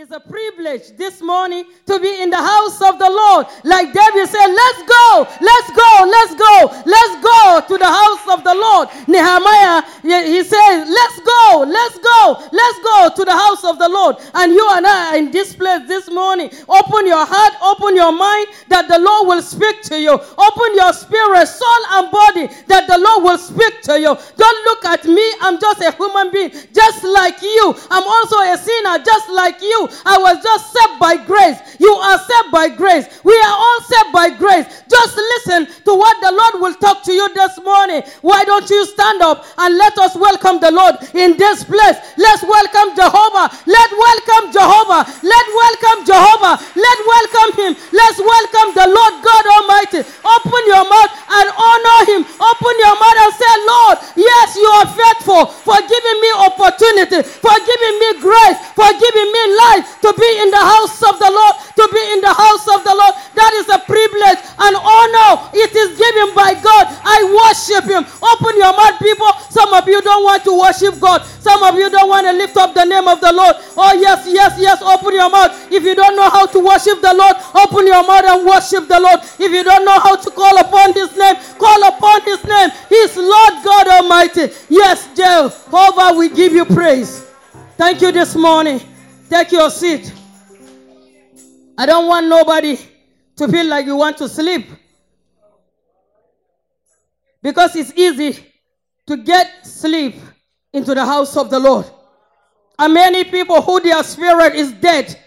It's a privilege this morning to be in the house of the Lord. Like David said, let's go, let's go, let's go, let's go to the house of the Lord. Nehemiah, he says, let's go, let's go, let's go to the house of the Lord. And you and I are in this place this morning. Open your heart, open your mind that the Lord will speak to you. Open your spirit, soul, and body that the Lord will speak to you. Don't look at me, I'm just a human being, just like you. I'm also a sinner, just like you. I was just saved by grace. You are saved by grace. We are all saved by grace. Just listen to what the Lord will talk to you this morning. Why don't you stand up and let us welcome the Lord in this place? Let's welcome Jehovah. Let welcome Jehovah. Let welcome Jehovah. Let welcome him. Let's welcome the Lord God Almighty. Open your mouth and honor him. Open your mouth and say, Lord, yes, you are faithful for giving me opportunity, for giving me grace, for giving me life to be in the house of the Lord, to be in the house of the Lord. That is a privilege and honor. It is given by God. I worship Him. Open your mouth, people. Some of you don't want to worship God. Some of you don't want to lift up the name of the Lord. Oh, yes, yes, yes. Open your mouth. If you don't know how to worship the Lord, open your mouth and worship the Lord. If you don't know how to call upon His name, call upon His name. He's Lord God Almighty. Yes, Jehovah, we give you praise. Thank you this morning. Take your seat. I don't want nobody to feel like you want to sleep. Because it's easy to get sleep into the house of the Lord. And many people who their spirit is dead,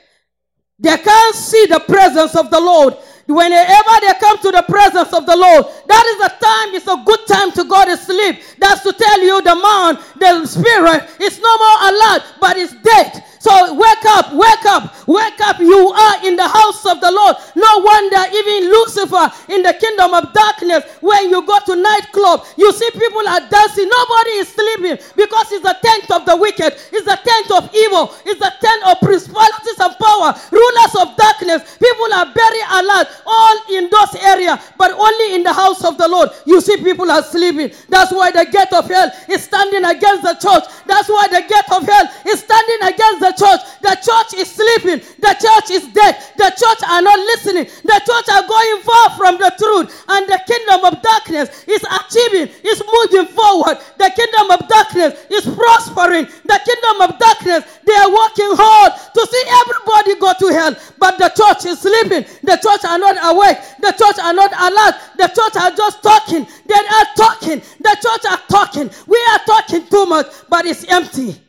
they can't see the presence of the Lord. Whenever they come to the presence of the Lord, that is a time, it's a good time to go to sleep. That's to tell you the man, the spirit is no more alive, but it's dead. So wake up, wake up, wake up. You are in the house of the Lord. No wonder even Lucifer in the kingdom of darkness, when you go to nightclub, you see people are dancing. Nobody is sleeping because it's the tent of the wicked. It's the tent of evil. It's the tent of principalities and power, rulers of darkness. People are very alert, all in those areas, but only in the house of the Lord. You see people are sleeping. That's why the gate of hell is standing against the church. That's why the gate of hell is standing against the church. The church is sleeping. The church is dead. The church are not listening. The church are going far from the truth. And the kingdom of darkness is achieving, is moving forward. The kingdom of darkness is prospering. The kingdom of darkness, they are working hard to see everybody go to hell. But the church is sleeping. The church are not awake. The church are not alert. The church are just talking. They are talking. The church are talking. We are talking too much, but it's empty.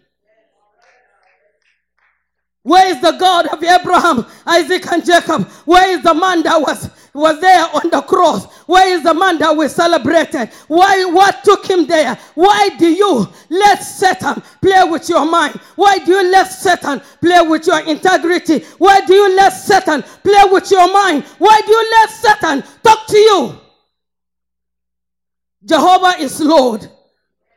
Where is the God of Abraham, Isaac, and Jacob? Where is the man that was, was there on the cross? Where is the man that we celebrated? Why what took him there? Why do you let Satan play with your mind? Why do you let Satan play with your integrity? Why do you let Satan play with your mind? Why do you let Satan talk to you? Jehovah is Lord.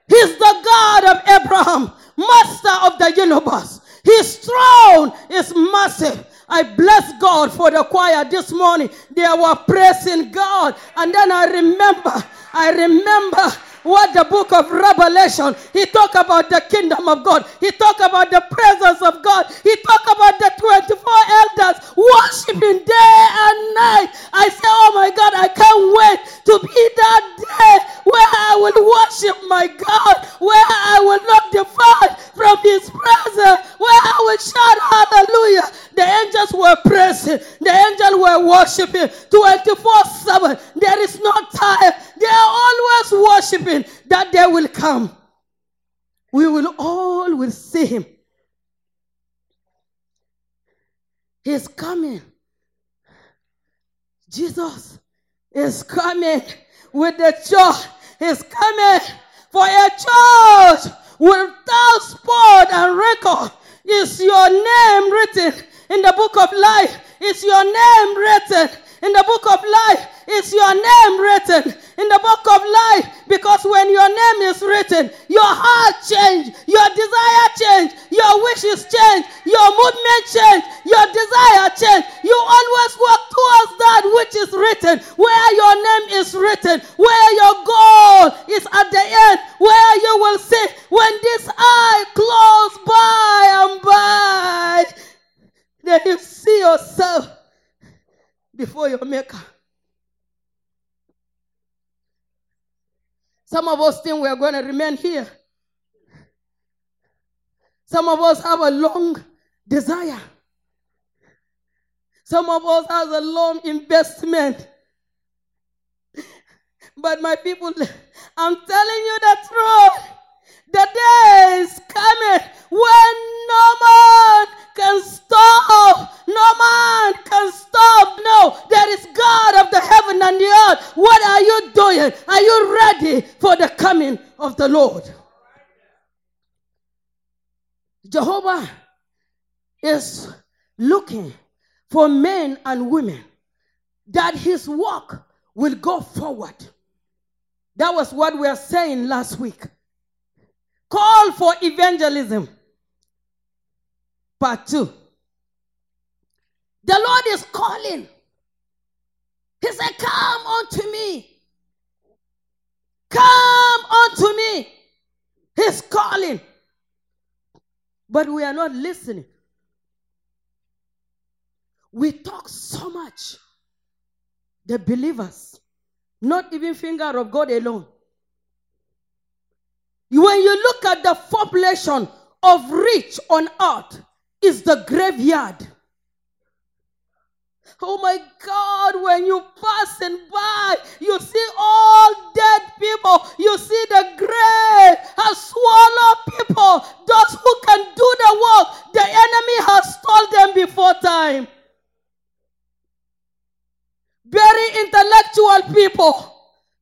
He's the God of Abraham, master of the universe. His throne is massive. I bless God for the choir this morning. They were praising God. And then I remember, I remember what the book of Revelation, he talked about the kingdom of God. He talked about the presence of God. He talked about the 24 elders worshiping day and night. I say, oh my God, I can't wait to be that day where I will worship my God, where I will not depart from his presence, where I will shout hallelujah. The angels were praising, the angels were worshiping 24 7. There is no time. They are always worshiping. That day will come. We will all will see him. He's coming. Jesus is coming with the church. He's coming for a church without spot and record. Is your name written in the book of life? Is your name written in the book of life? Is your name written in the book of life? Because when your name is written, your heart change, your desire change, your wishes change, your movement change, your desire change. You always work towards that which is written, where your name is written, where your goal is at the end, where you will see when this eye close by and by yourself before your maker. Some of us think we are going to remain here. Some of us have a long desire. Some of us have a long investment. But my people, I'm telling you the truth. The day is coming when no man can stop. No man can stop. No, there is God of the heaven and the earth. What are you doing? Are you ready for the coming of the Lord? Jehovah is looking for men and women that his work will go forward. That was what we were saying last week. Call for evangelism. Part two. The Lord is calling. He said, Come unto me. Come unto me. He's calling. But we are not listening. We talk so much. The believers, not even finger of God alone. When you look at the population of rich on earth, is the graveyard. Oh my God, when you pass and by, you see all dead people. You see the grave has swallowed people. Those who can do the work, the enemy has stole them before time. Very intellectual people.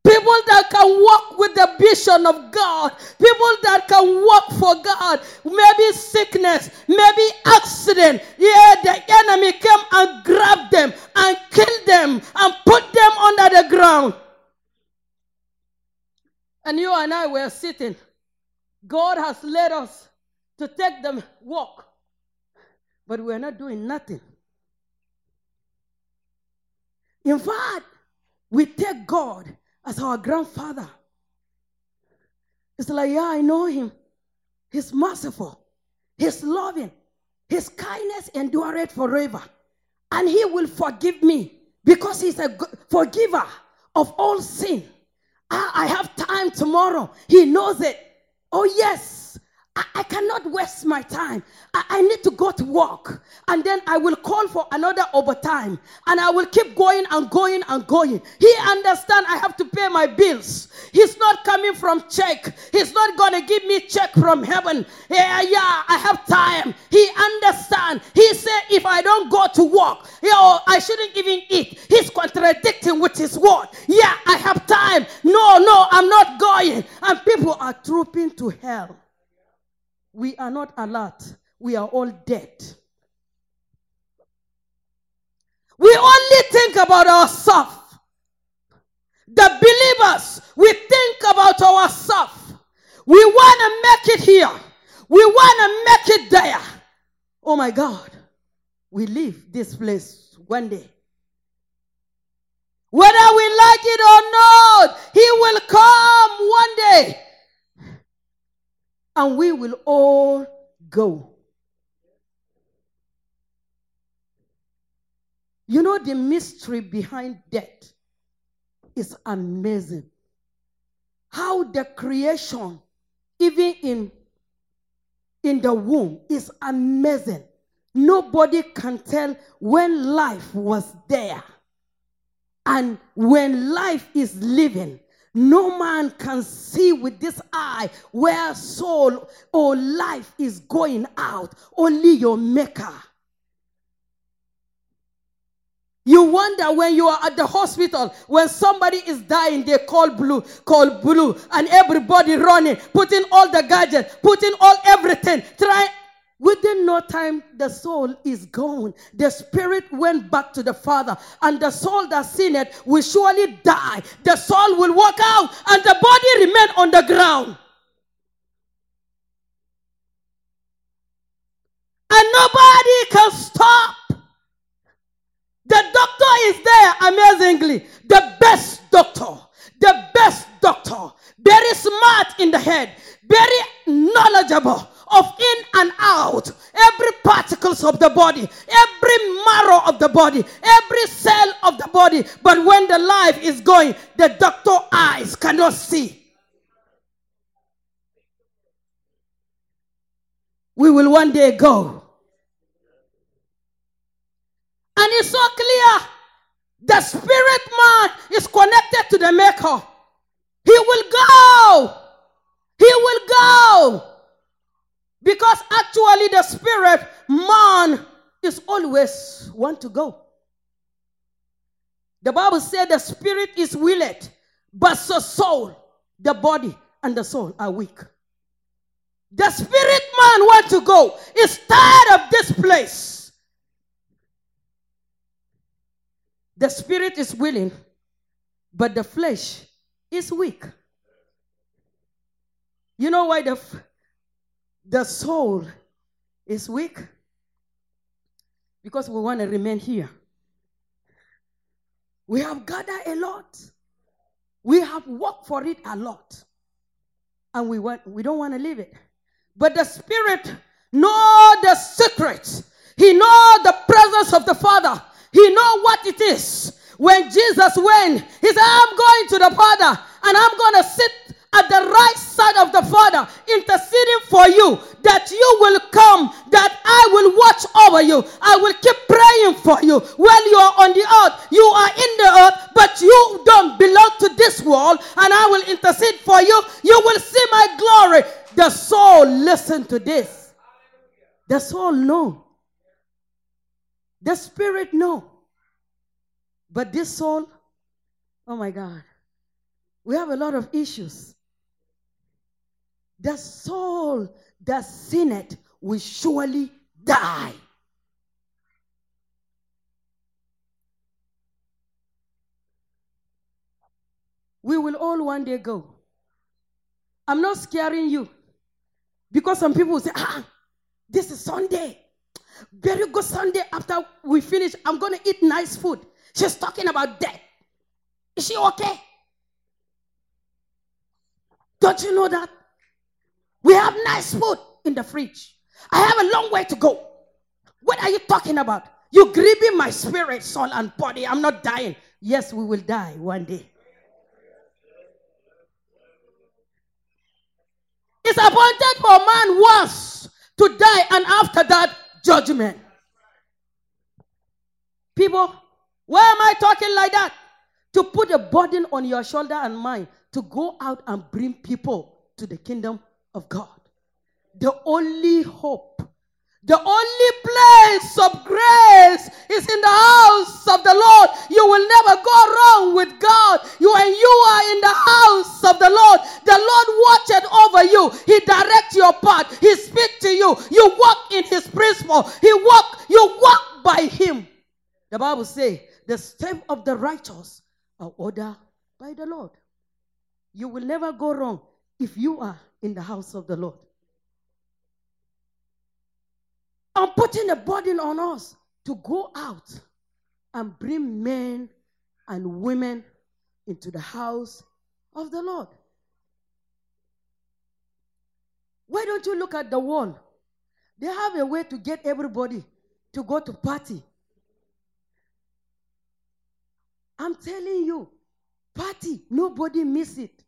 People that can walk with the vision of God. People that can walk for God. Maybe sickness, maybe accident. Yeah, the enemy came and grabbed them and killed them and put them under the ground. And you and I were sitting. God has led us to take them walk. But we're not doing nothing. In fact, we take God as our grandfather. It's like, yeah, I know him. He's merciful, he's loving, his kindness endureth forever. And he will forgive me because he's a forgiver of all sin. I, I have time tomorrow. He knows it. Oh, yes. I, I cannot waste my time. I, I need to go to work. And then I will call for another overtime. And I will keep going and going and going. He understand I have to pay my bills. He's not coming from check. He's not going to give me check from heaven. Yeah, yeah, I have time. He understand. He said if I don't go to work, know, I shouldn't even eat. He's contradicting with his word. Yeah, I have time. No, no, I'm not going. And people are trooping to hell we are not alert. We are all dead. We only think about ourselves. The believers, we think about ourselves. We want to make it here. We want to make it there. Oh my God. We leave this place one day. Whether we like it or not, He will come one day and we will all go. You know, the mystery behind death is amazing. How the creation, even in, in the womb, is amazing. Nobody can tell when life was there and when life is living. No man can see with this eye where soul or life is going out. Only your maker. You wonder when you are at the hospital, when somebody is dying, they call blue, call blue, and everybody running, putting all the gadgets, putting all everything, trying Within no time, the soul is gone. The spirit went back to the Father, and the soul that sinned it will surely die. The soul will walk out, and the body remain on the ground. And nobody can stop. The doctor is there amazingly. The best doctor. The best doctor. Very smart in the head. Very knowledgeable of in and out, every particles of the body, every marrow of the body, every cell of the body. But when the life is going, the doctor eyes cannot see. We will one day go. And it's so clear. The spirit man is connected to the maker. He will go. He will go. Because actually the spirit man is always want to go. The Bible said the spirit is willing, but the soul, the body, and the soul are weak. The spirit man want to go. Is tired of this place. The spirit is willing, but the flesh is weak. You know why the, the soul is weak? Because we want to remain here. We have gathered a lot. We have worked for it a lot. And we want we don't want to leave it. But the spirit know the secret. He know the presence of the Father. He know what it is. When Jesus went, he said, I'm going to the Father and I'm going to sit at the right side of the Father, interceding for you, that you will come, that I will watch over you. I will keep praying for you. While you are on the earth, you are in the earth, but you don't belong to this world, and I will intercede for you. You will see my glory. The soul, listen to this. The soul, no. The spirit, no. But this soul, oh my God, we have a lot of issues. The soul that sinned will surely die. We will all one day go. I'm not scaring you. Because some people say, ah, this is Sunday. Very good Sunday. After we finish, I'm going to eat nice food. She's talking about death. Is she okay? Don't you know that? We have nice food in the fridge. I have a long way to go. What are you talking about? You grieving my spirit, soul, and body. I'm not dying. Yes, we will die one day. It's appointed for man once to die, and after that, judgment. People, why am I talking like that? To put a burden on your shoulder and mine to go out and bring people to the kingdom of God. The only hope the only place of grace is in the house of the Lord. You will never go wrong with God. You and you are in the house of the Lord. The Lord watches over you. He directs your path. He speaks to you. You walk in His principle. He walk. You walk by Him. The Bible says the step of the righteous are ordered by the Lord. You will never go wrong if you are in the house of the Lord. I'm putting a burden on us to go out and bring men and women into the house of the Lord. Why don't you look at the world? They have a way to get everybody to go to party. I'm telling you, party, nobody miss it.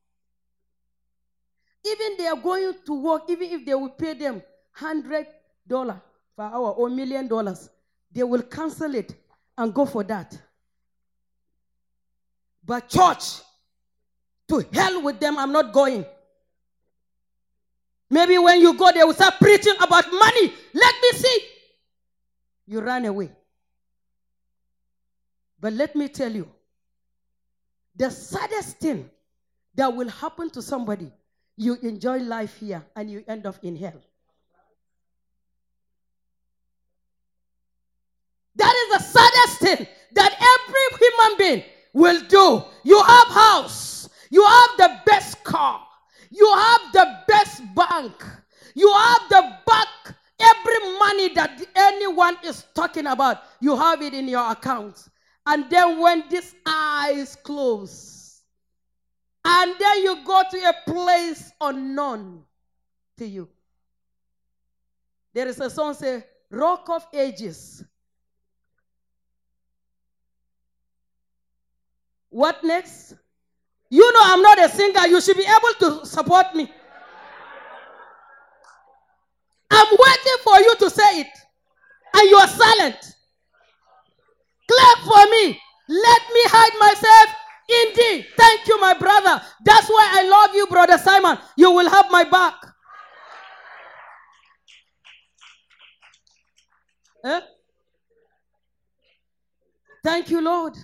Even they are going to work, even if they will pay them hundred dollar per hour or million dollars, they will cancel it and go for that. But church, to hell with them, I'm not going. Maybe when you go, they will start preaching about money. Let me see. You run away. But let me tell you the saddest thing that will happen to somebody, you enjoy life here and you end up in hell. That is the saddest thing that every human being will do. You have house, you have the best car, you have the best bank, you have the bank, every money that anyone is talking about, you have it in your account. And then when this eyes close, and then you go to a place unknown to you. There is a song say, Rock of Ages. What next? You know I'm not a singer. You should be able to support me. I'm waiting for you to say it. And you are silent. Clap for me. Let me hide myself in thee. Thank you, my brother. That's why I love you, brother Simon. You will have my back. Eh? Thank you, Lord.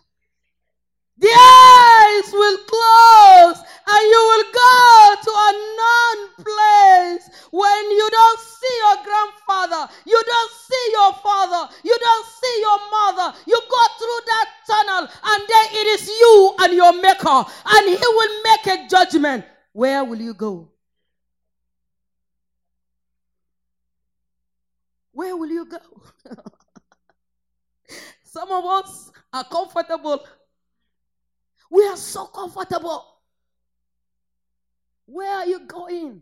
The eyes will close and you will go to a non place when you don't see your grandfather, you don't see your father, you don't see your mother. You go through that tunnel and then it is you and your maker, and he will make a judgment. Where will you go? Where will you go? Some of us are comfortable we are so comfortable. Where are you going?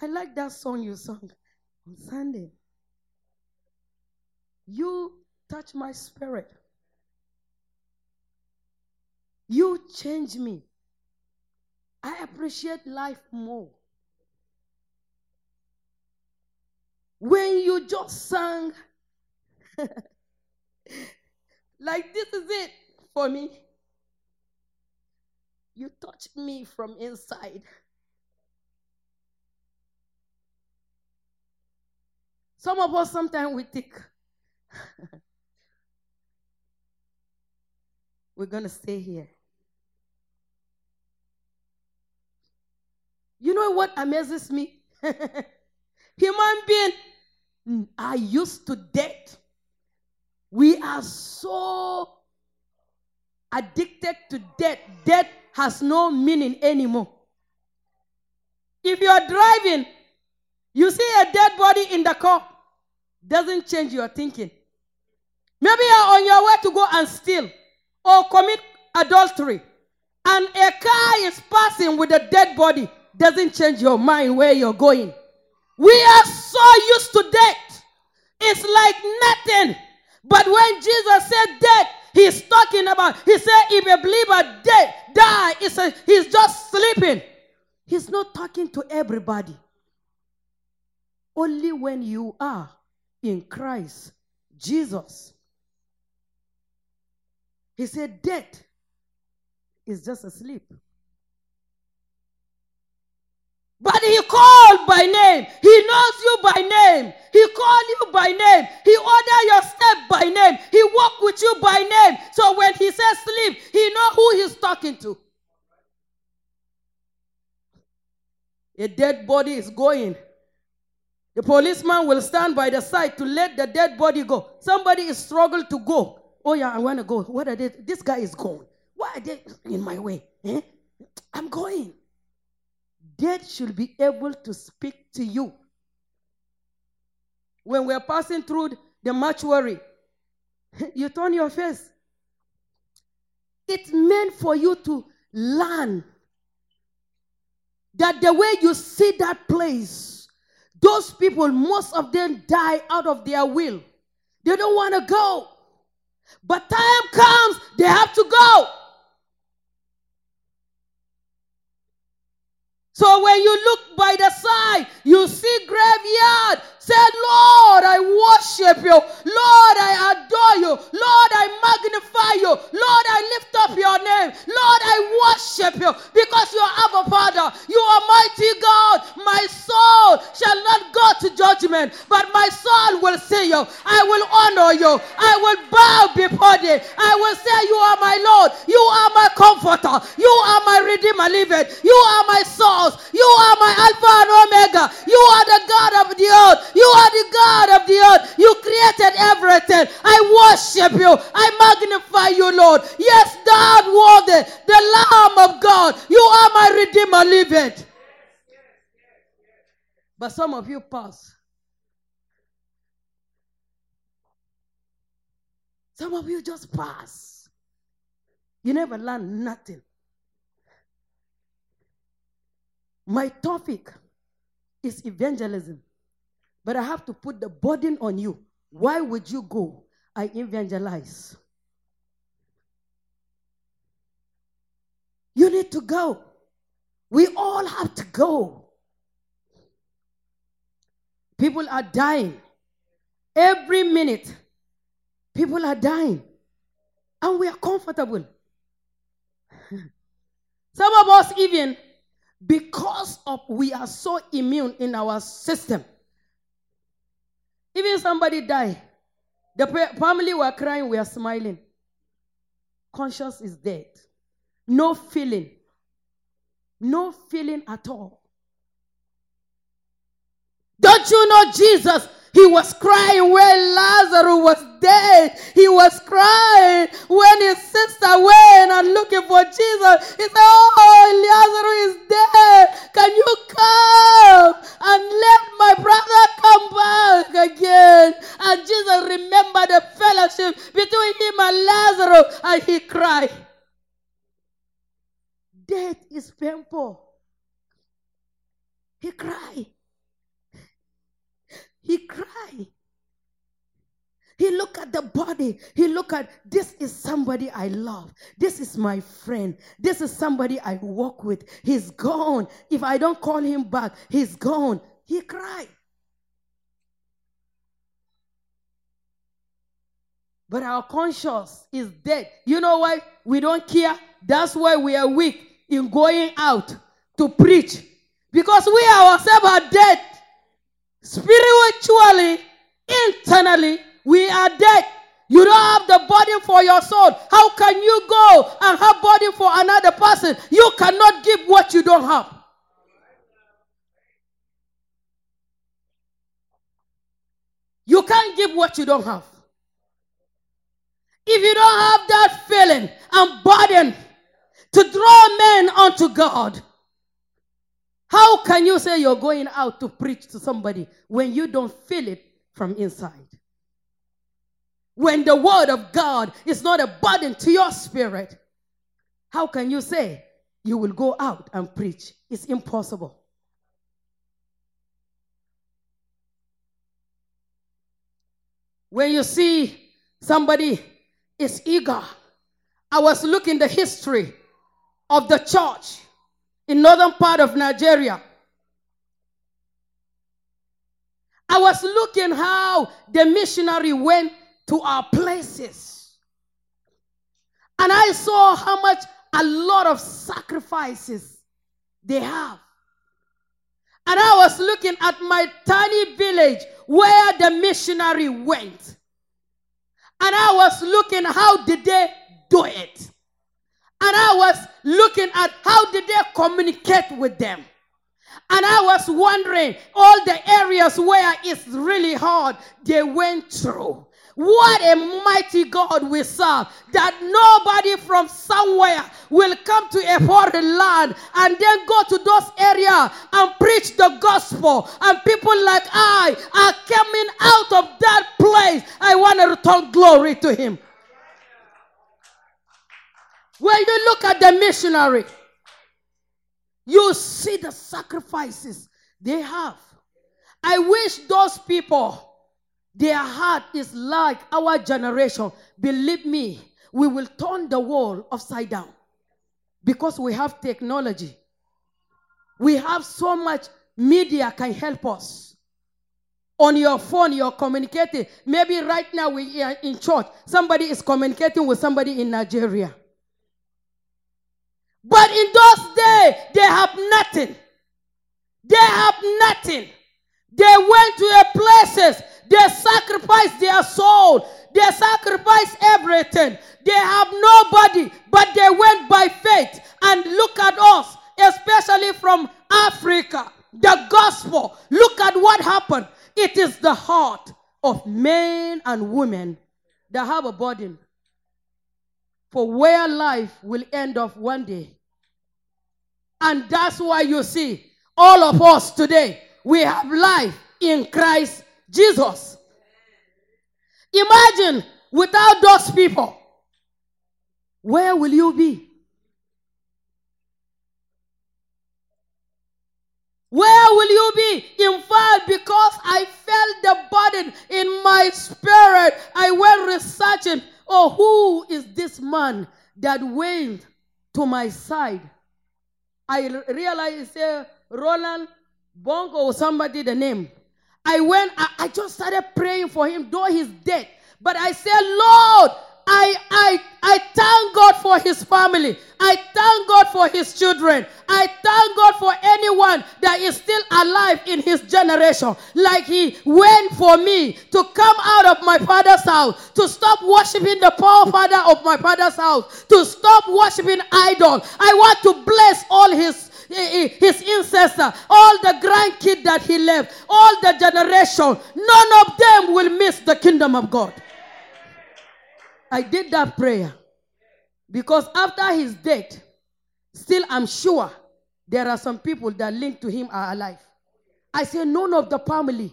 I like that song you sung on Sunday. You touch my spirit. You change me. I appreciate life more. When you just sang, Like, this is it for me. You touch me from inside. Some of us sometimes we think we're going to stay here. You know what amazes me? Human being mm, are used to death. We are so addicted to death. Death has no meaning anymore. If you are driving, you see a dead body in the car, doesn't change your thinking. Maybe you're on your way to go and steal or commit adultery, and a car is passing with a dead body, doesn't change your mind where you're going. We are so used to death. It's like nothing. But when Jesus said death, he's talking about, he said, if a believer dead, die, it's a, he's just sleeping. He's not talking to everybody. Only when you are in Christ Jesus. He said, death is just asleep. But he called by name. He knows you by name. He called you by name. He ordered your step by name. He walked with you by name. So when he says sleep, he know who he's talking to. A dead body is going. The policeman will stand by the side to let the dead body go. Somebody is struggling to go. Oh yeah, I want to go. What are they? This guy is going. Why are they in my way? Eh? I'm going dead should be able to speak to you. When we're passing through the mortuary, you turn your face. It's meant for you to learn that the way you see that place, those people, most of them die out of their will. They don't want to go. But time comes, they have to go. So when you look by the side, you see graveyard. Say, Lord, I worship you. Lord, I adore you. Lord, I magnify you. Lord, I lift up your name. Lord, I worship you because you are our Father. You are mighty God. My soul shall not go to judgment, but my soul will see you. I will honor you. I will bow before thee. I will say, You are my Lord. You are my comforter. You are my redeemer living. You are my source. You are my Alpha and Omega. You are the God of the earth. You are the God of the earth. You created everything. I worship you. I magnify you, Lord. Yes, thou worthy, the Lamb of God. You are my Redeemer, living. But some of you pass. Some of you just pass. You never learn nothing. My topic is evangelism. But I have to put the burden on you. Why would you go? I evangelize. You need to go. We all have to go. People are dying. Every minute, people are dying. And we are comfortable. Some of us, even because of we are so immune in our system. Even somebody die, the family were crying, we are smiling. Conscience is dead. No feeling. No feeling at all. Don't you know Jesus he was crying when Lazarus was dead. He was crying when his sister went and looking for Jesus. He said, Oh, Lazarus is dead. Can you come and let my brother come back again? And Jesus remembered the fellowship between him and Lazarus, and he cried. Death is painful. He cried. He cried. He look at the body. He look at this is somebody I love. This is my friend. This is somebody I walk with. He's gone. If I don't call him back, he's gone. He cried. But our conscience is dead. You know why? We don't care. That's why we are weak in going out to preach. Because we ourselves are dead. Spiritually, internally, we are dead. You don't have the body for your soul. How can you go and have body for another person? You cannot give what you don't have. You can't give what you don't have. If you don't have that feeling and burden to draw men unto God, how can you say you're going out to preach to somebody when you don't feel it from inside? When the word of God is not a burden to your spirit, how can you say you will go out and preach? It's impossible. When you see somebody is eager, I was looking the history of the church in northern part of Nigeria. I was looking how the missionary went to our places. And I saw how much a lot of sacrifices they have. And I was looking at my tiny village where the missionary went. And I was looking how did they do it? And I was looking at how did they communicate with them. And I was wondering all the areas where it's really hard they went through. What a mighty God we serve that nobody from somewhere will come to a foreign land and then go to those areas and preach the gospel. And people like I are coming out of that place. I want to return glory to Him. When you look at the missionary, you see the sacrifices they have. I wish those people, their heart is like our generation. Believe me, we will turn the world upside down because we have technology. We have so much media can help us. On your phone, you're communicating. Maybe right now we are in church. Somebody is communicating with somebody in Nigeria. But in those days, they have nothing. They have nothing. They went to a places. They sacrificed their soul. They sacrificed everything. They have nobody, but they went by faith. And look at us, especially from Africa. The gospel. Look at what happened. It is the heart of men and women that have a burden for where life will end up one day. And that's why you see all of us today, we have life in Christ Jesus. Imagine without those people, where will you be? Where will you be? In fact, because I felt the burden in my spirit, I went researching, oh, who is this man that went to my side? I realized, uh, Roland Bongo or somebody, the name. I went, I, I just started praying for him, though he's dead. But I said, Lord, I, I, I thank God for his family. I thank God for his children. I thank God for anyone that is still alive in his generation. Like he went for me to come out of my father's house, to stop worshiping the poor father of my father's house, to stop worshiping idol. I want to bless all his his ancestor, all the grandkid that he left, all the generation, none of them will miss the kingdom of God. I did that prayer because after his death, still I'm sure there are some people that linked to him are alive. I say, none of the family,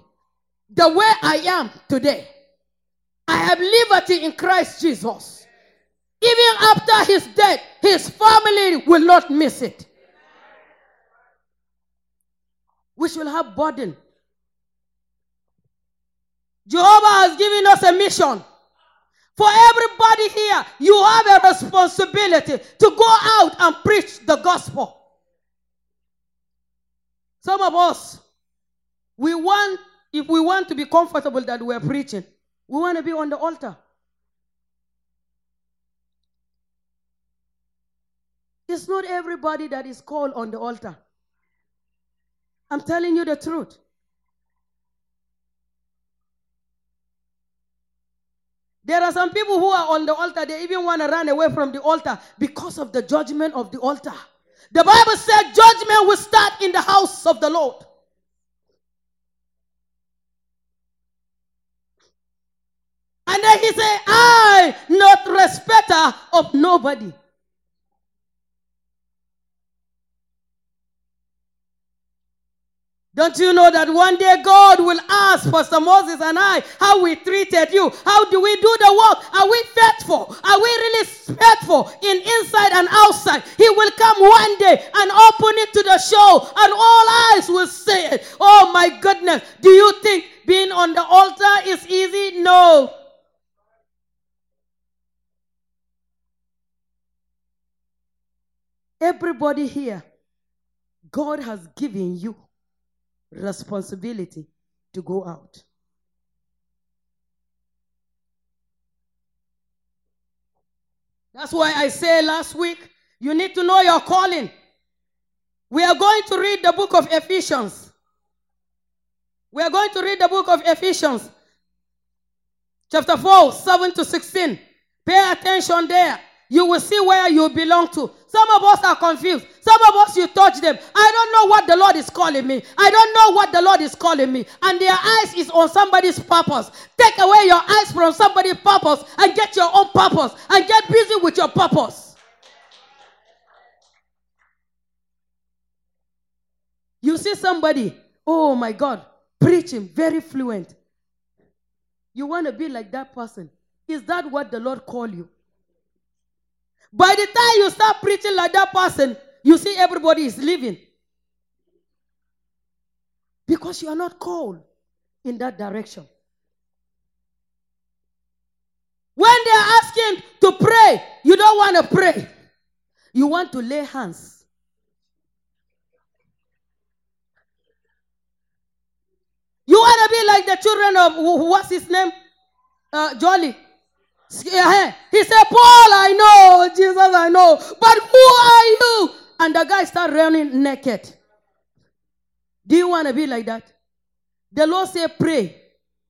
the way I am today, I have liberty in Christ Jesus. Even after his death, his family will not miss it. We should have burden. Jehovah has given us a mission. For everybody here, you have a responsibility to go out and preach the gospel. Some of us, we want, if we want to be comfortable that we're preaching, we want to be on the altar. It's not everybody that is called on the altar. I'm telling you the truth. There are some people who are on the altar, they even want to run away from the altar because of the judgment of the altar. The Bible said judgment will start in the house of the Lord. And then he said, I, not respecter of nobody. Don't you know that one day God will ask Pastor Moses and I how we treated you? How do we do the work? Are we faithful? Are we really faithful in inside and outside? He will come one day and open it to the show, and all eyes will see it. Oh my goodness. Do you think being on the altar is easy? No. Everybody here, God has given you responsibility to go out. That's why I say last week, you need to know your calling. We are going to read the book of Ephesians. We are going to read the book of Ephesians, chapter 4, 7 to 16. Pay attention there you will see where you belong to. Some of us are confused. Some of us, you touch them. I don't know what the Lord is calling me. I don't know what the Lord is calling me. And their eyes is on somebody's purpose. Take away your eyes from somebody's purpose and get your own purpose and get busy with your purpose. You see somebody, oh my God, preaching very fluent. You want to be like that person. Is that what the Lord called you? By the time you start preaching like that person, you see everybody is leaving. Because you are not called in that direction. When they are asking to pray, you don't want to pray. You want to lay hands. You want to be like the children of, what's his name? Uh, Jolly. He said, Paul, I know, Jesus, I know, but who are you? And the guy start running naked. Do you want to be like that? The Lord say pray,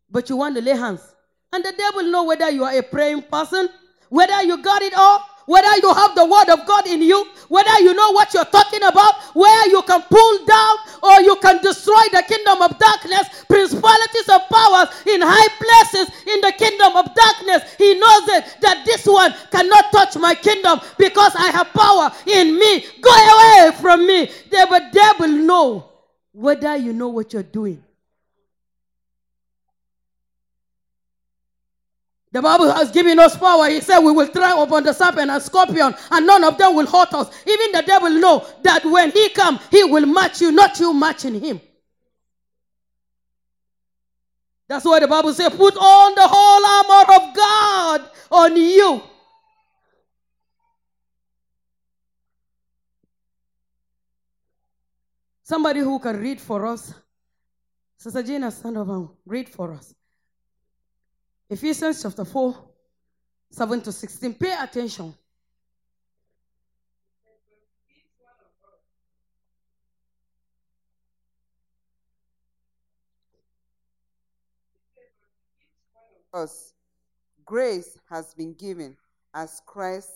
but you want to lay hands. And the devil know whether you are a praying person, whether you got it all, whether you have the word of God in you, whether you know what you're talking about, where you can pull down or you can destroy the kingdom of darkness, principalities and powers in high places in the kingdom of darkness. He knows it that this one cannot touch my kingdom because I have power in me. Go away from me. The devil know whether you know what you're doing. The Bible has given us power. He said we will try upon the serpent and scorpion, and none of them will hurt us. Even the devil know that when he come, he will match you, not you matching him. That's why the Bible says, put on the whole armor of God on you. Somebody who can read for us. Sister Gina, stand over. Read for us. Ephesians chapter 4, 7 to 16. Pay attention. us grace has been given as Christ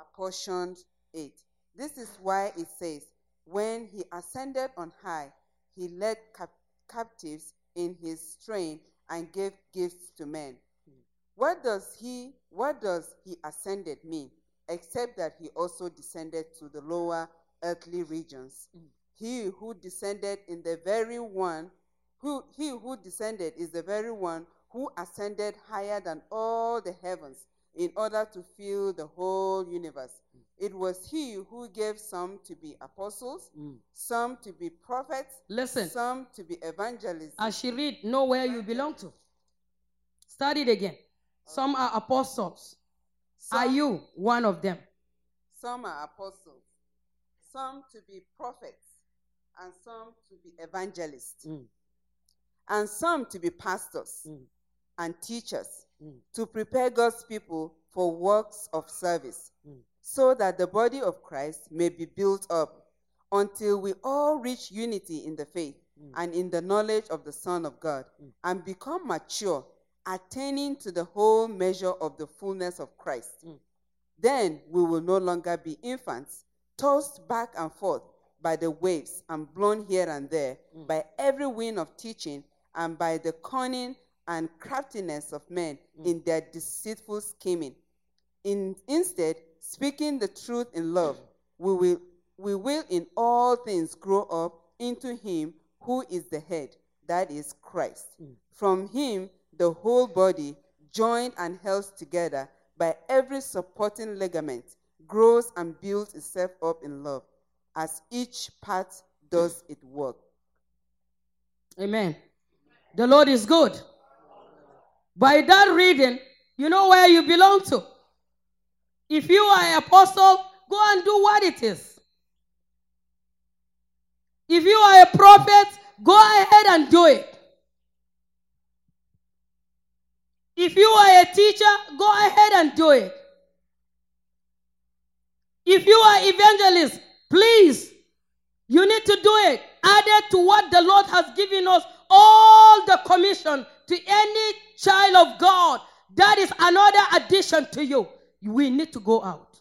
apportioned it. This is why it says, When he ascended on high, he led cap- captives in his train and gave gifts to men. Hmm. What does he what does he ascended mean? Except that he also descended to the lower earthly regions. Hmm. He who descended in the very one who he who descended is the very one who ascended higher than all the heavens in order to fill the whole universe. It was he who gave some to be apostles, some to be prophets, Listen. some to be evangelists, As you read, know where you belong to. Start it again. Some are apostles. Are you one of them? some are apostles, some to be prophets, and some to be evangelists, Mm. and some to be pastors Mm. and teachers Mm. to prepare God's people for works of service, Mm. so that the body of Christ may be built up until we all reach unity in the faith and in the knowledge of the Son of God and become mature, attaining to the whole measure of the fullness of Christ. Then we will no longer be infants, tossed back and forth by the waves and blown here and there by every wind of teaching and by the cunning and craftiness of men mm. in their deceitful scheming. In, instead, speaking the truth in love, we will, we will in all things grow up into Him who is the head, that is Christ. Mm. From Him, the whole body, joined and held together by every supporting ligament, grows and builds itself up in love, as each part does its work. Amen. The Lord is good. By that reading, you know where you belong to. If you are an apostle, go and do what it is. If you are a prophet, go ahead and do it. If you are a teacher, go ahead and do it. If you are evangelist, please, you need to do it. Added to what the Lord has given us, all the commission to any child of God. That is another addition to you. We need to go out.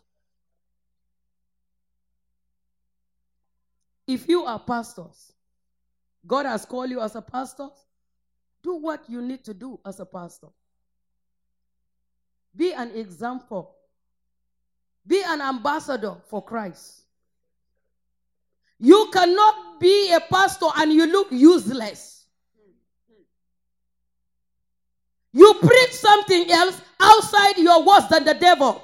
If you are pastors, God has called you as a pastor, do what you need to do as a pastor. Be an example. Be an ambassador for Christ. You cannot be a pastor and you look useless. You preach something else outside you're worse than the devil.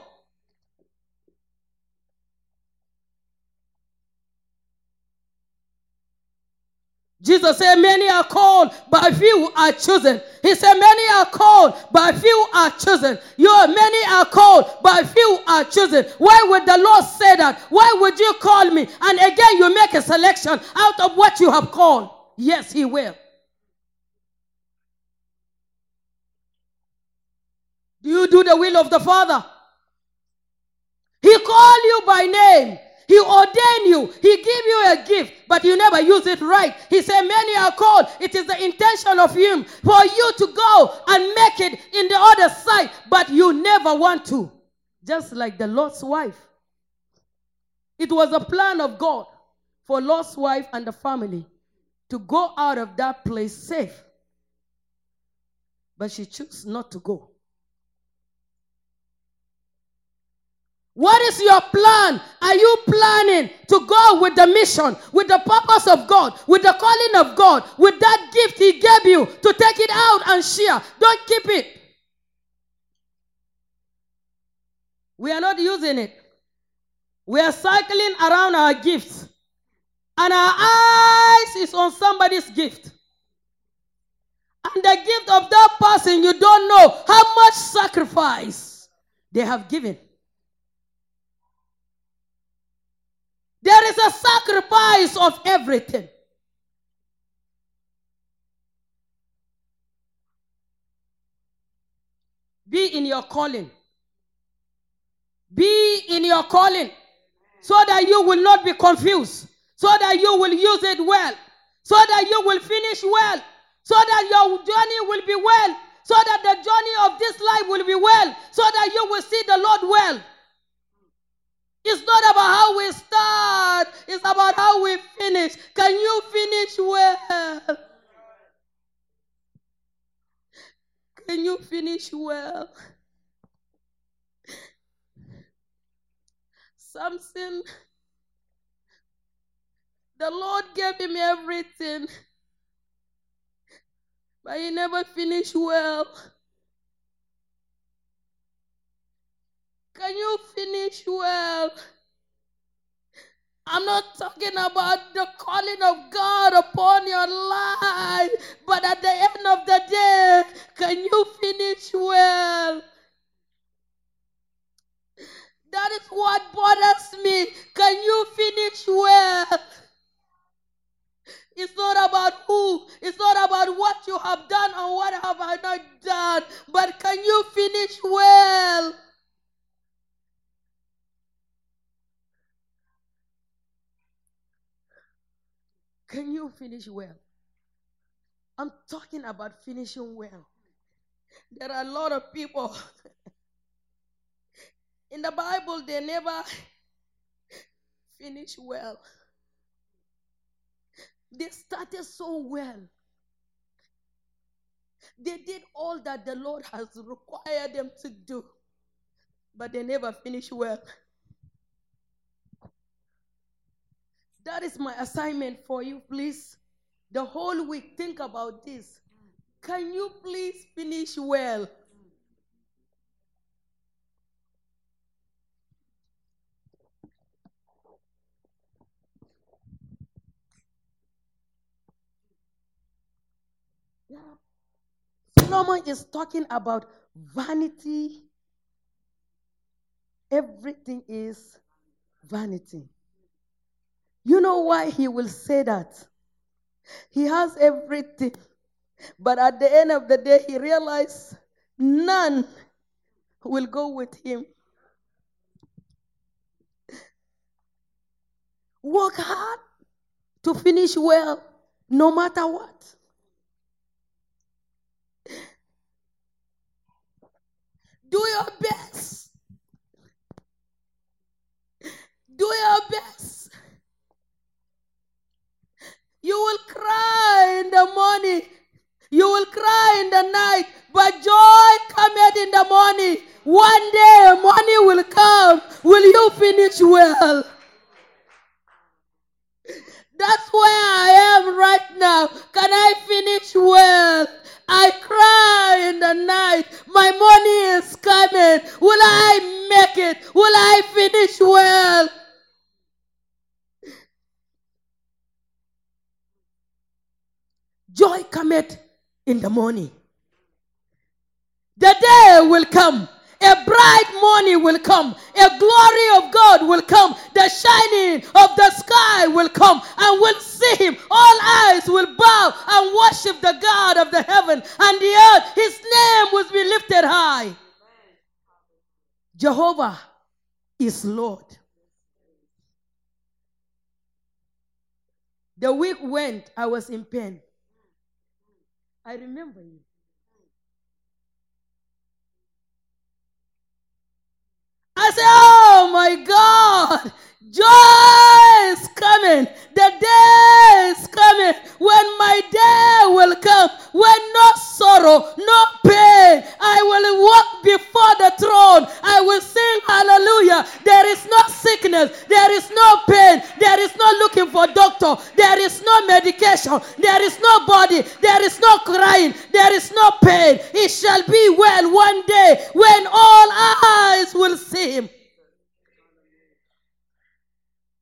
Jesus said, Many are called, but few are chosen. He said, Many are called, but few are chosen. You are many are called, but few are chosen. Why would the Lord say that? Why would you call me? And again, you make a selection out of what you have called. Yes, He will. Do you do the will of the Father? He called you by name. He ordained you. He gave you a gift, but you never use it right. He said, Many are called. It is the intention of Him for you to go and make it in the other side, but you never want to. Just like the Lot's wife. It was a plan of God for Lot's wife and the family to go out of that place safe. But she chose not to go. What is your plan? Are you planning to go with the mission, with the purpose of God, with the calling of God, with that gift He gave you to take it out and share. Don't keep it. We are not using it. We are cycling around our gifts. And our eyes is on somebody's gift. And the gift of that person, you don't know how much sacrifice they have given. There is a sacrifice of everything. Be in your calling. Be in your calling so that you will not be confused, so that you will use it well, so that you will finish well, so that your journey will be well, so that the journey of this life will be well, so that you will see the Lord well. It's not about how we start, it's about how we finish. Can you finish well? Can you finish well? Something. the Lord gave him everything, but he never finished well. Can you finish well? I'm not talking about the calling of God upon your life, but at the end of the day, can you finish well? That is what bothers me. Can you finish well? It's not about who, it's not about what you have done or what have I not done, but can you finish well? Can you finish well? I'm talking about finishing well. There are a lot of people in the Bible, they never finish well. They started so well. They did all that the Lord has required them to do, but they never finish well. That is my assignment for you, please. The whole week, think about this. Can you please finish well? Solomon is talking about vanity. Everything is vanity. You know why he will say that? He has everything. But at the end of the day, he realized none will go with him. Work hard to finish well, no matter what. Do your best. Do your best. You will cry in the morning. You will cry in the night, but joy cometh in the morning. One day, money will come. Will you finish well? That's where I am right now. Can I finish well? I cry in the night. My money is coming. Will I make it? Will I finish well? Joy cometh in the morning. The day will come. A bright morning will come. A glory of God will come. The shining of the sky will come and we'll see him. All eyes will bow and worship the God of the heaven and the earth. His name will be lifted high. Jehovah is Lord. The week went, I was in pain. I remember you. I said, Oh my God, Joy is coming. The day is coming when my day will come, when no sorrow, no pain. I will walk before the throne. I will sing hallelujah. There is no sickness, there is no pain, there is no looking for doctor, there is no medication, there is no body, there is no crying, there is no pain. It shall be well one day when all eyes will see him.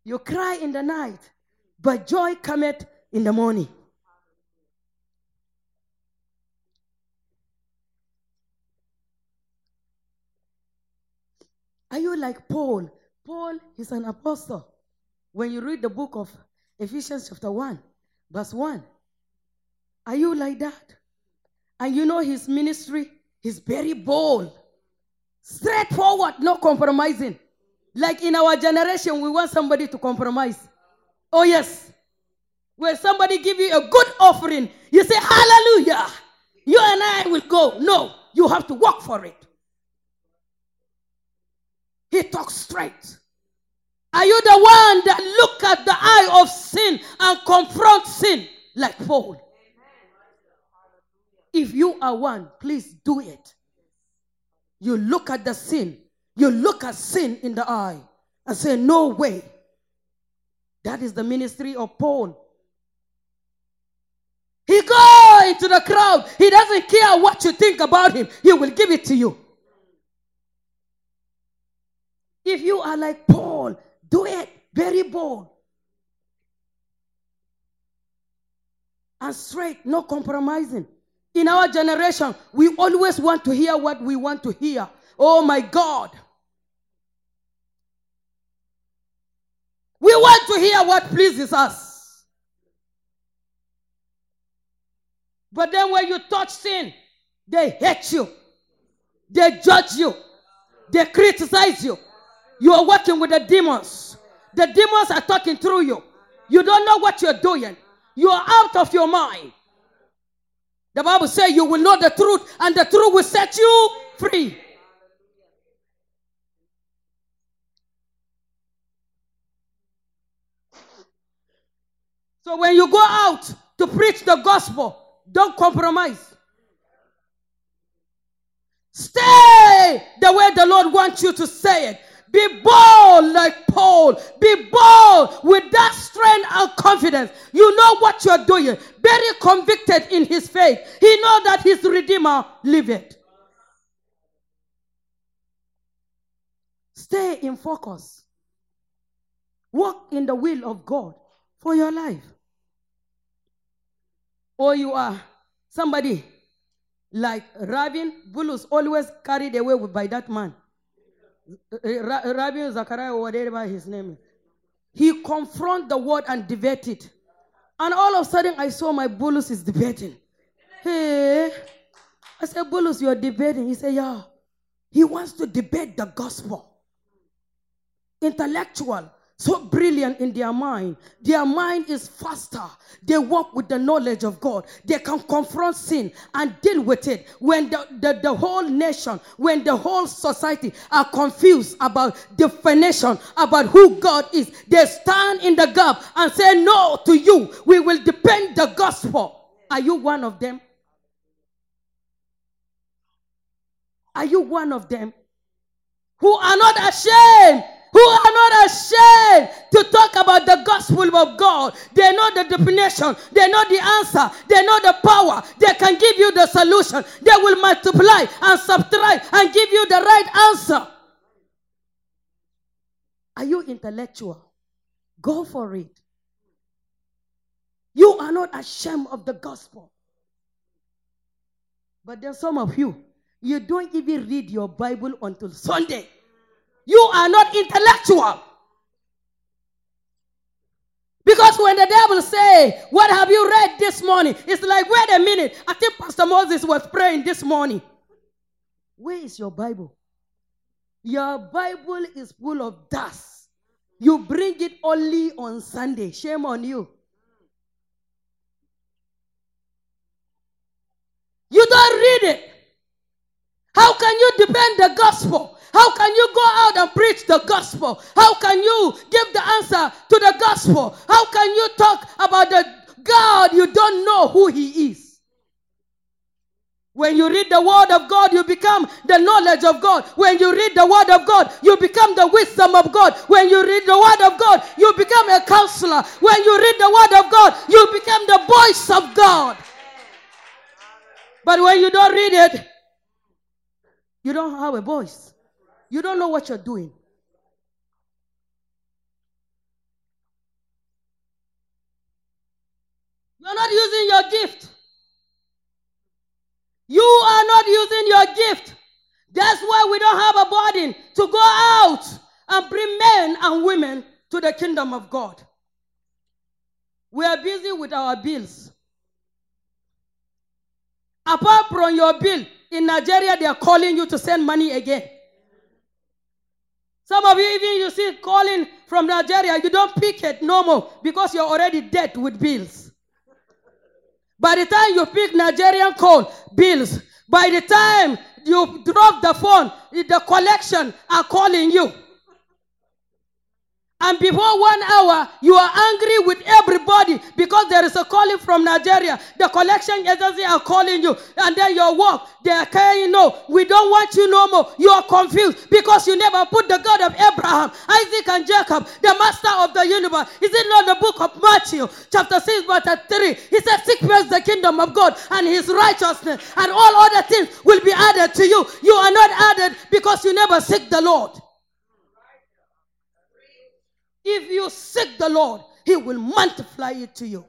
You cry in the night, but joy cometh in the morning. Are you like Paul? Paul is an apostle. When you read the book of Ephesians, chapter 1, verse 1, are you like that? And you know his ministry is very bold, straightforward, no compromising. Like in our generation, we want somebody to compromise. Oh, yes. When somebody give you a good offering, you say, Hallelujah. You and I will go. No, you have to work for it. He talks straight. Are you the one that look at the eye of sin and confront sin like Paul? If you are one, please do it. You look at the sin you look at sin in the eye and say, No way. That is the ministry of Paul. He go into the crowd. He doesn't care what you think about him. He will give it to you. If you are like Paul, do it very bold. And straight, no compromising. In our generation, we always want to hear what we want to hear. Oh my God. We want to hear what pleases us. But then when you touch sin, they hate you, they judge you, they criticize you. You are working with the demons. The demons are talking through you. You don't know what you're doing. You are out of your mind. The Bible says you will know the truth, and the truth will set you free. So when you go out to preach the gospel, don't compromise. Stay the way the Lord wants you to say it. Be bold like Paul. Be bold with that strength and confidence. You know what you're doing. Very convicted in his faith. He know that his Redeemer liveth. Stay in focus. Walk in the will of God for your life or you are somebody like Rabin Bulus, always carried away by that man. Eh, eh, Rabin Zachariah, whatever his name is. He confront the word and debate it. And all of a sudden, I saw my Bulus is debating. Hey, I said, Bulus, you're debating. He said, Yeah. He wants to debate the gospel. Intellectual so brilliant in their mind. Their mind is faster. They work with the knowledge of God. They can confront sin and deal with it. When the, the, the whole nation, when the whole society are confused about definition, about who God is, they stand in the gap and say, No to you. We will depend the gospel. Are you one of them? Are you one of them who are not ashamed who are not ashamed to talk about the gospel of God. They know the definition, they know the answer, they know the power. They can give you the solution. They will multiply and subtract and give you the right answer. Are you intellectual? Go for it. You are not ashamed of the gospel. But then some of you, you don't even read your Bible until Sunday. You are not intellectual. Because when the devil say, "What have you read this morning?" It's like, "Wait a minute! I think Pastor Moses was praying this morning." Where is your Bible? Your Bible is full of dust. You bring it only on Sunday. Shame on you. You don't read it. How can you defend the gospel? How can you go out and preach the gospel? How can you give the answer to the gospel? How can you talk about the God you don't know who He is? When you read the word of God, you become the knowledge of God. When you read the word of God, you become the wisdom of God. When you read the word of God, you become a counselor. When you read the word of God, you become the voice of God. But when you don't read it, you don't have a voice. You don't know what you're doing. You're not using your gift. You are not using your gift. That's why we don't have a burden to go out and bring men and women to the kingdom of God. We are busy with our bills. Apart from your bill, in Nigeria, they are calling you to send money again. Some of you, even you see calling from Nigeria, you don't pick it no more because you're already dead with bills. By the time you pick Nigerian call bills, by the time you drop the phone, the collection are calling you. And before one hour, you are angry with everybody because there is a calling from Nigeria. The collection agency are calling you. And then your work, they are saying, no, we don't want you no more. You are confused because you never put the God of Abraham, Isaac, and Jacob, the master of the universe. Is it not the book of Matthew, chapter 6, verse 3? He said, seek first the kingdom of God and his righteousness, and all other things will be added to you. You are not added because you never seek the Lord. If you seek the Lord, He will multiply it to you.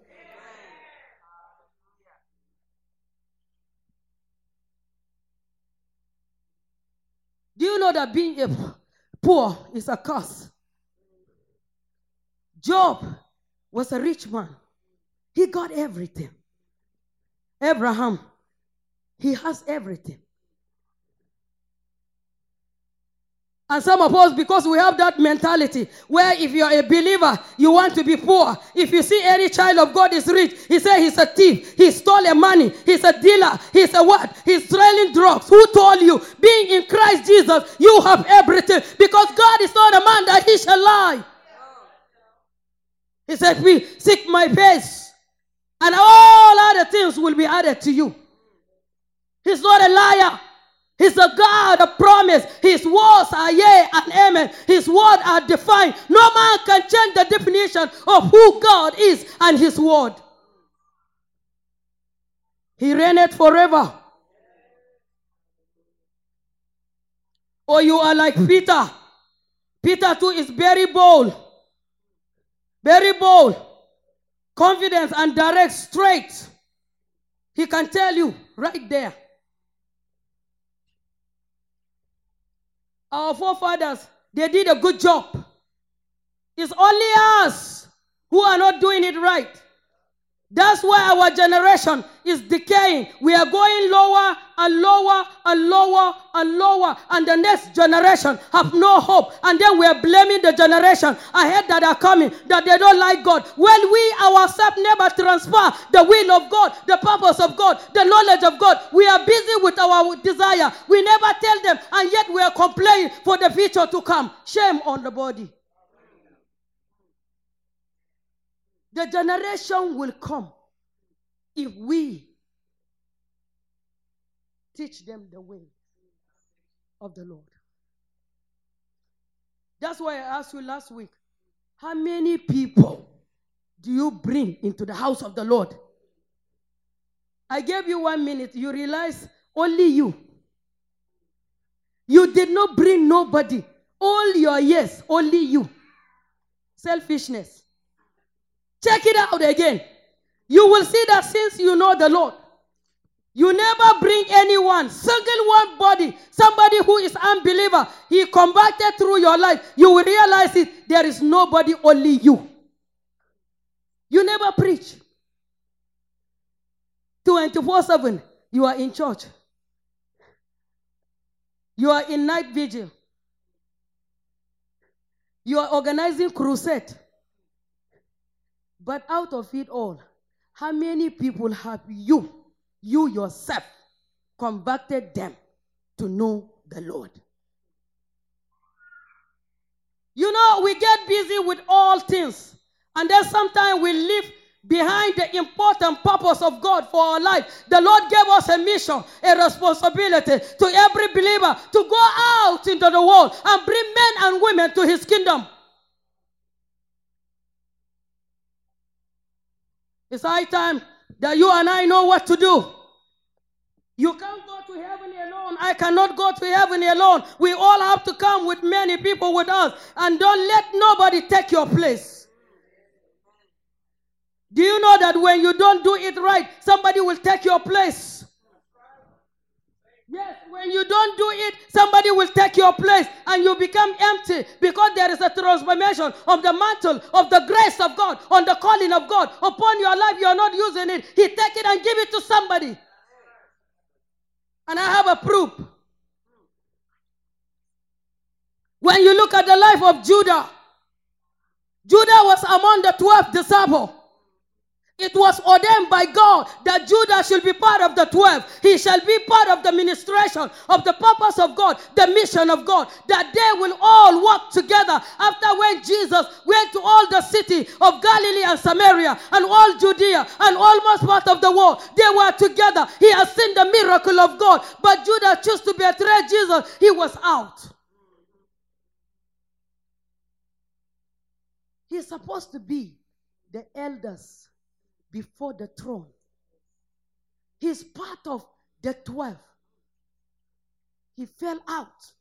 Do you know that being a poor is a curse? Job was a rich man. He got everything. Abraham, he has everything. And some of us, because we have that mentality, where if you're a believer, you want to be poor. If you see any child of God is rich, he say he's a thief, he stole a money, he's a dealer, he's a what? He's selling drugs. Who told you? Being in Christ Jesus, you have everything. Because God is not a man that he shall lie. He said, We seek my face, and all other things will be added to you. He's not a liar. He's a God of promise. His words are yea and amen. His word are defined. No man can change the definition of who God is and his word. He reigneth forever. Or you are like Peter. Peter too is very bold. Very bold. Confidence and direct, straight. He can tell you right there. Our forefathers, they did a good job. It's only us who are not doing it right. That's why our generation is decaying. We are going lower and lower and lower and lower, and the next generation have no hope. And then we are blaming the generation ahead that are coming that they don't like God. Well, we ourselves never transfer the will of God, the purpose of God, the knowledge of God. We are busy with our desire. We never tell them, and yet we are complaining for the future to come. Shame on the body. The generation will come if we teach them the way of the Lord. That's why I asked you last week how many people do you bring into the house of the Lord? I gave you one minute. You realize only you. You did not bring nobody. All your years, only you. Selfishness. Check it out again. You will see that since you know the Lord, you never bring anyone, single one body, somebody who is unbeliever. He converted through your life. You will realize it. There is nobody, only you. You never preach. 24 7, you are in church. You are in night vigil. You are organizing crusade. But out of it all, how many people have you, you yourself, converted them to know the Lord. You know, we get busy with all things, and then sometimes we leave behind the important purpose of God for our life. The Lord gave us a mission, a responsibility to every believer to go out into the world and bring men and women to His kingdom. It's high time that you and I know what to do. You can't go to heaven alone. I cannot go to heaven alone. We all have to come with many people with us. And don't let nobody take your place. Do you know that when you don't do it right, somebody will take your place? Yes, when you don't do it, somebody will take your place and you become empty because there is a transformation of the mantle of the grace of God on the calling of God upon your life. You are not using it. He take it and give it to somebody. And I have a proof. When you look at the life of Judah, Judah was among the 12 disciples. It was ordained by God that Judah should be part of the 12. He shall be part of the ministration of the purpose of God, the mission of God, that they will all work together. After when Jesus went to all the city of Galilee and Samaria and all Judea and almost part of the world, they were together. He has seen the miracle of God, but Judah chose to betray Jesus. He was out. He's supposed to be the elders before the throne. He's part of the 12. He fell out.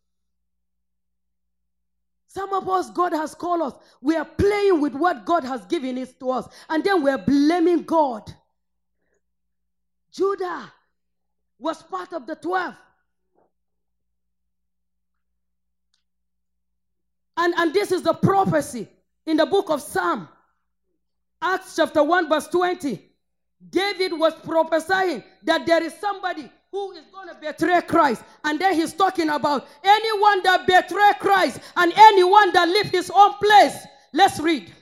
Some of us, God has called us. We are playing with what God has given it to us, and then we're blaming God. Judah was part of the 12. And, and this is the prophecy in the book of Psalm. Acts chapter 1, verse 20. David was prophesying that there is somebody who is going to betray Christ. And then he's talking about anyone that betray Christ and anyone that leave his own place. Let's read.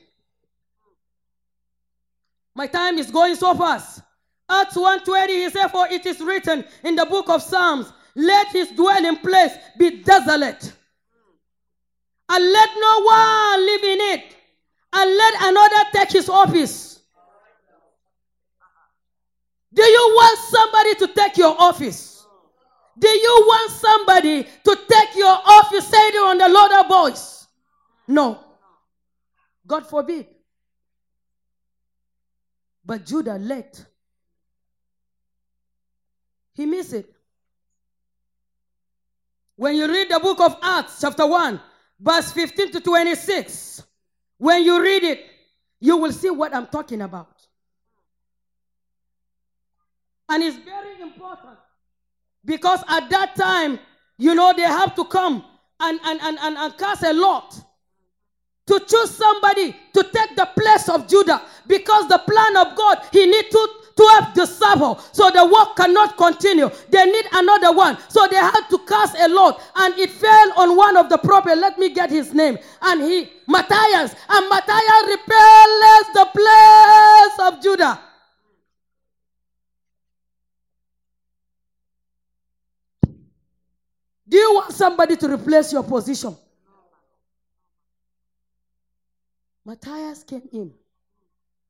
My time is going so fast. Acts 1:20, he said, For it is written in the book of Psalms, let his dwelling place be desolate. And let no one live in it and let another take his office. Do you want somebody to take your office? Do you want somebody to take your office, say it on the Lord of voice? No. God forbid. But Judah let. He missed it. When you read the book of Acts, chapter 1, verse 15 to 26, when you read it, you will see what I'm talking about. And it's very important because at that time, you know, they have to come and, and, and, and, and cast a lot to choose somebody to take the place of Judah because the plan of God, he need to 12 disciples. So the work cannot continue. They need another one. So they had to cast a lot. And it fell on one of the prophets. Let me get his name. And he, Matthias. And Matthias repels the place of Judah. Do you want somebody to replace your position? Matthias came in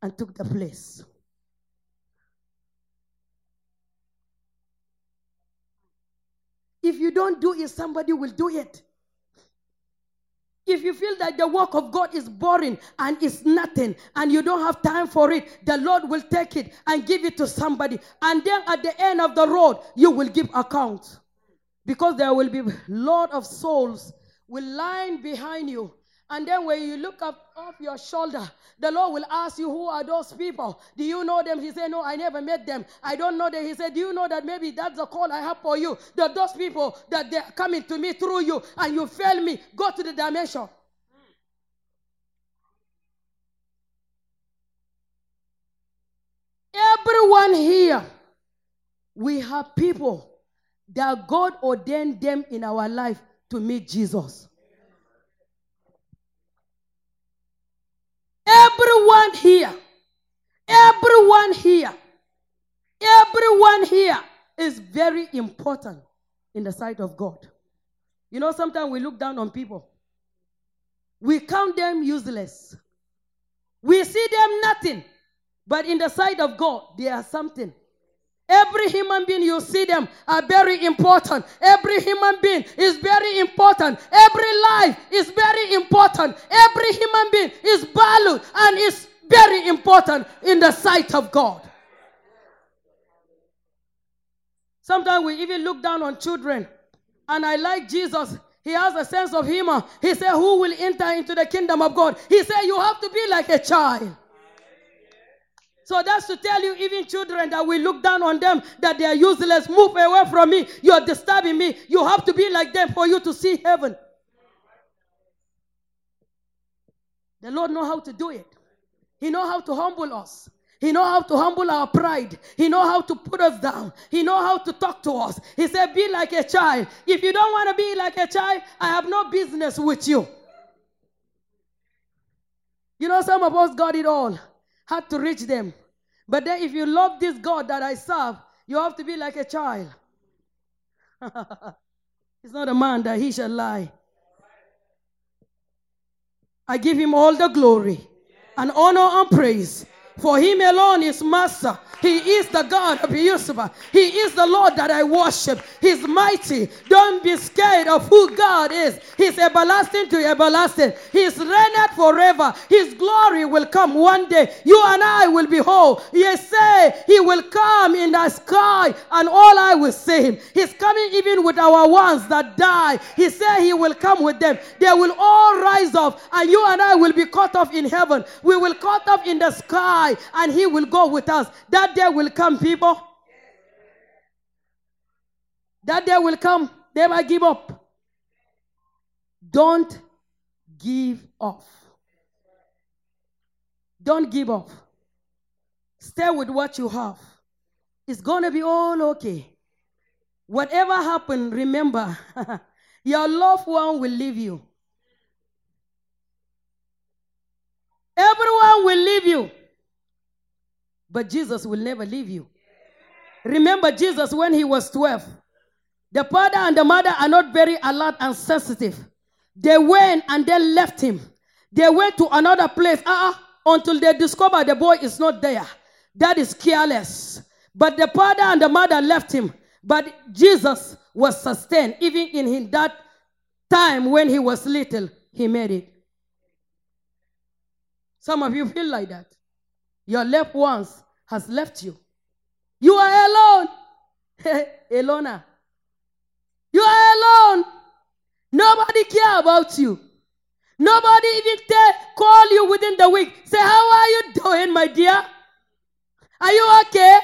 and took the place. If you don't do it, somebody will do it. If you feel that the work of God is boring and it's nothing and you don't have time for it, the Lord will take it and give it to somebody. And then at the end of the road, you will give account. Because there will be a lot of souls will line behind you and then when you look up off your shoulder, the Lord will ask you, Who are those people? Do you know them? He said, No, I never met them. I don't know them. He said, Do you know that maybe that's the call I have for you? That those people that they're coming to me through you and you fail me, go to the dimension. Everyone here, we have people that God ordained them in our life to meet Jesus. Everyone here, everyone here, everyone here is very important in the sight of God. You know, sometimes we look down on people, we count them useless. We see them nothing, but in the sight of God, they are something. Every human being you see them are very important. Every human being is very important. Every life is very important. Every human being is valued and is very important in the sight of God. Sometimes we even look down on children. And I like Jesus. He has a sense of humor. He said, Who will enter into the kingdom of God? He said, You have to be like a child. So that's to tell you, even children that we look down on them, that they are useless. Move away from me. You're disturbing me. You have to be like them for you to see heaven. The Lord know how to do it. He know how to humble us. He know how to humble our pride. He know how to put us down. He know how to talk to us. He said, "Be like a child. If you don't want to be like a child, I have no business with you." You know, some of us got it all, had to reach them. But then, if you love this God that I serve, you have to be like a child. He's not a man that he shall lie. I give him all the glory and honor and praise for him alone is master. He is the God of Yusuf. He is the Lord that I worship. He's mighty. Don't be scared of who God is. He's everlasting to everlasting. He's reigned forever. His glory will come one day. You and I will behold. He say he will come in the sky and all I will see him. He's coming even with our ones that die. He said he will come with them. They will all rise up and you and I will be caught up in heaven. We will caught up in the sky and He will go with us. That day will come, people. That day will come. Never give up. Don't give up. Don't give up. Stay with what you have. It's going to be all okay. Whatever happened, remember, your loved one will leave you. Everyone will leave you. But Jesus will never leave you. Remember Jesus when he was 12. The father and the mother are not very alert and sensitive. They went and then left him. They went to another place uh-uh, until they discover the boy is not there. That is careless. But the father and the mother left him. But Jesus was sustained. Even in that time when he was little, he made it. Some of you feel like that. Your left ones has left you. You are alone. Elona. You are alone. Nobody care about you. Nobody even tell, call you within the week. Say, how are you doing, my dear? Are you okay?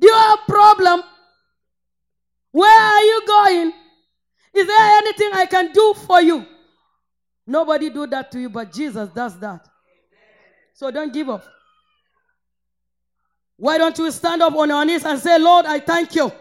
Do you have a problem? Where are you going? Is there anything I can do for you? Nobody do that to you, but Jesus does that. So don't give up. Why don't you stand up on your knees and say, Lord, I thank you.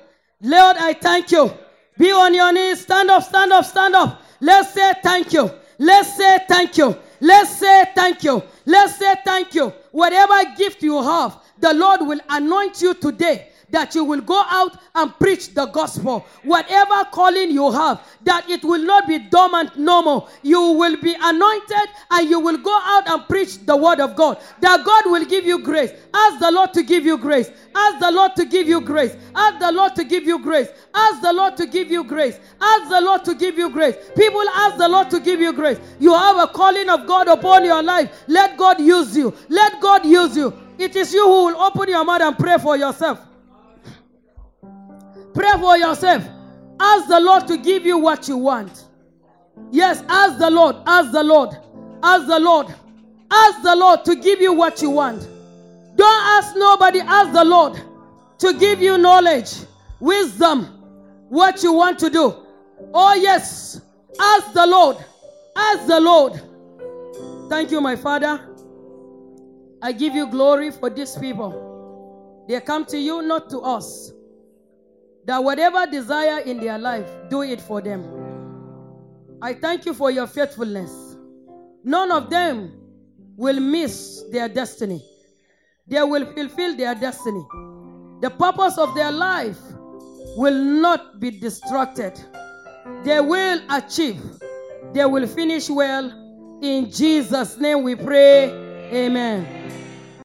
Lord, I thank you. Be on your knees. Stand up, stand up, stand up. Let's say thank you. Let's say thank you. Let's say thank you. Let's say thank you. Whatever gift you have, the Lord will anoint you today that you will go out and preach the gospel. Whatever calling you have, that it will not be dormant no more. You will be anointed and you will go out and preach the word of God. That God will give you grace. Ask the Lord to give you grace. Ask the Lord to give you grace. Ask the Lord to give you grace. Ask the Lord to give you grace. Ask the Lord to give you grace. People ask the Lord to give you grace. You have a calling of God upon your life. Let God use you. Let God use you. It is you who will open your mouth and pray for yourself. Pray for yourself. Ask the Lord to give you what you want. Yes, ask the Lord, ask the Lord, ask the Lord, ask the Lord to give you what you want. Don't ask nobody, ask the Lord to give you knowledge, wisdom, what you want to do. Oh, yes, ask the Lord, ask the Lord. Thank you, my Father. I give you glory for these people. They come to you, not to us that whatever desire in their life, do it for them. I thank you for your faithfulness. None of them will miss their destiny, they will fulfill their destiny. The purpose of their life will not be distracted. They will achieve. They will finish well. In Jesus' name we pray. Amen.